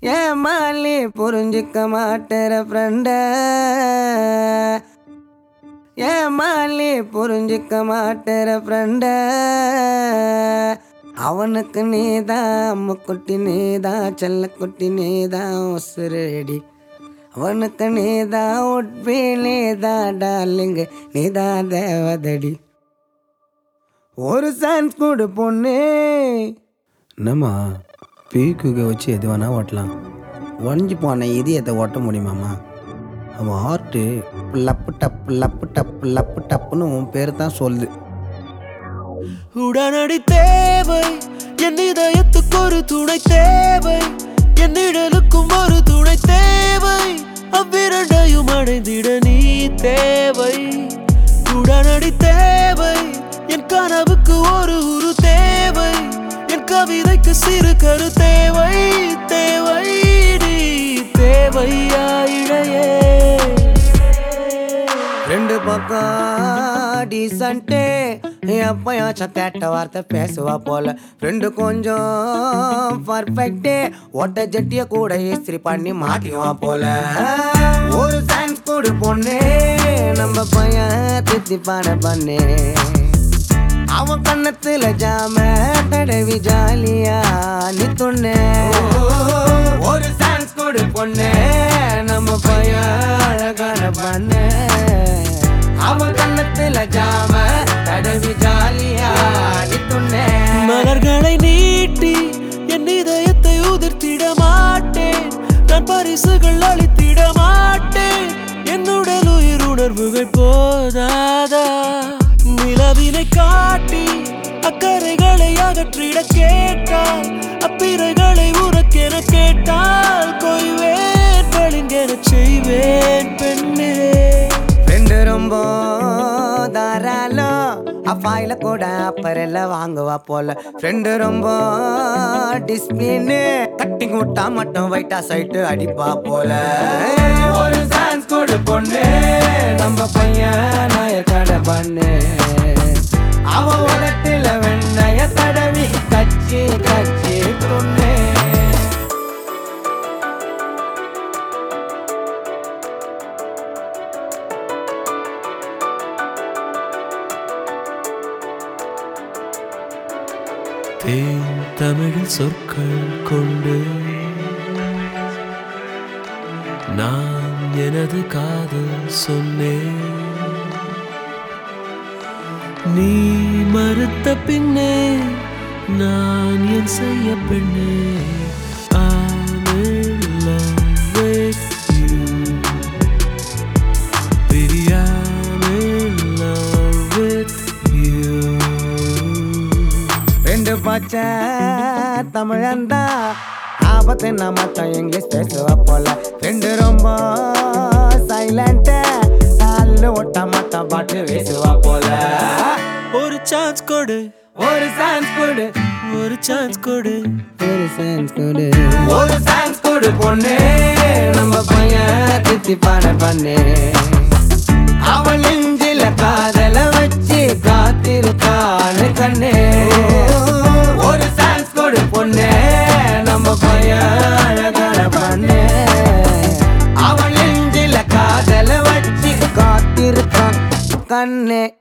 ஏன் மாலி புரிஞ்சிக்க மாட்டேற ஃப்ரெண்ட ஏன் மாலி புரிஞ்சிக்க மாட்டேற ஃப்ரெண்ட அவனுக்கு நீதான் அம்முக்குட்டி நீதான் செல்லக்குட்டி நீதான் உசுரடி அவனுக்கு நீதான் உட்பி நீதான் டார்லிங்கு நீதான் தேவதடி. ஒரு சான்ஸ் கொடு பொண்ணு. என்னம்மா? பீக்குகை வச்சு எது வேணா ஓட்டலாம். உடஞ்சி போன இதயத்தை ஓட்ட முடியுமாம்மா? அவன் ஹார்ட்டு லப்பு டப்பு லப்பு டப்பு லப்பு டப்புன்னு உன் பேர் தான் சொல்லுது. உடனடி தேவை என் இதயத்துக்கு ஒரு துணை தேவை. என் நிழலுக்கும் ஒரு துணை தேவை. அவ்விரண்டையும் அடைந்திட நீ தேவை. உடனடி தேவை என் கனவுக்கு ஒரு கவிதைக்கு சிறு கரு தேவை தேவை தேவையா இழையே ரெண்டு பக்கம் டீசன்ட்டு எப்பயாச்சும் கேட்ட வார்த்தை பேசுவா போல. ரெண்டு கொஞ்சம் பர்ஃபெக்டே ஒட்ட ஜட்டிய கூட இஸ்திரி பண்ணி மாட்டிவா போல. ஒரு சான்ஸ் கொடு பொண்ணு. நம்ம பையன் தித்திப்பான பண்ணே. அவன் கண்ணத்துல ஜாம தடவி ஜாலியா நீ தொண்ணு ஒரு சான்ஸ் கொடு பொண்ணு நம்ம பையன் அழகான பண்ணு. அவன் கண்ணத்துல ஜாம தடவி ஜாலியா நீ தொண்ணு மலர்களை நீட்டி என் இதயத்தை உதிர்த்திட மாட்டேன். நான் பரிசுகள் அளித்திட மாட்டேன். என்னுடல் உயிர் உணர்வுகள் போ நிலவினை காட்டி அக்கறைகளை அகற்றிட கேட்டால் அப்பிறைகளை உனக்கென கேட்டால் கொய்வேன் பளிங்கென செய்வேன் பெண்ணே. ரெண்டு ரொம்ப தாராளம். அப்பாயில கூட அப்பரெல்ல வாங்குவா போல. ஃப்ரெண்டு ரொம்ப டிஸ்பிளின்னு கட்டிங் விட்டா மட்டும் வைட்டா சைட்டு அடிப்பா போல. ஒரு சான்ஸ் கொடு பொண்ணு. நம்ம பையன் நாய கடை பண்ணு. கச்சி தேன் தமிழில் சொற்கள் கொண்டு நான் எனது காதல் சொன்னேன் நீ மறுத்த பின்னே நான் என் செய்ய பெண்ணே பச்சை தமிழந்தா ஆபத்து நான் மட்டும் இங்கிலீஷ் பேசுவ போல. ரெண்டு ரொம்ப சைலண்ட் நாலு ஒட்ட மட்டும் பாட்டு பேசுவா போல. ஒரு சான்ஸ் கொடு. ஒரு சான்ஸ் கொடு ஒரு சான்ஸ் கொடு. ஒரு சான்ஸ் கொடு. ஒரு சான்ஸ் கொடு பொண்ணு. நம்ம பையன் தித்தி பாட பண்ணு. அவள் நெஞ்சில காதல வச்சு காத்திருக்கான்னு கண்ணு. ஒரு சான்ஸ் கொடு பொண்ணு. நம்ம பையன் அழகான பண்ணு. அவள் நெஞ்சில காதல வச்சு காத்திருக்கான் கண்ணே.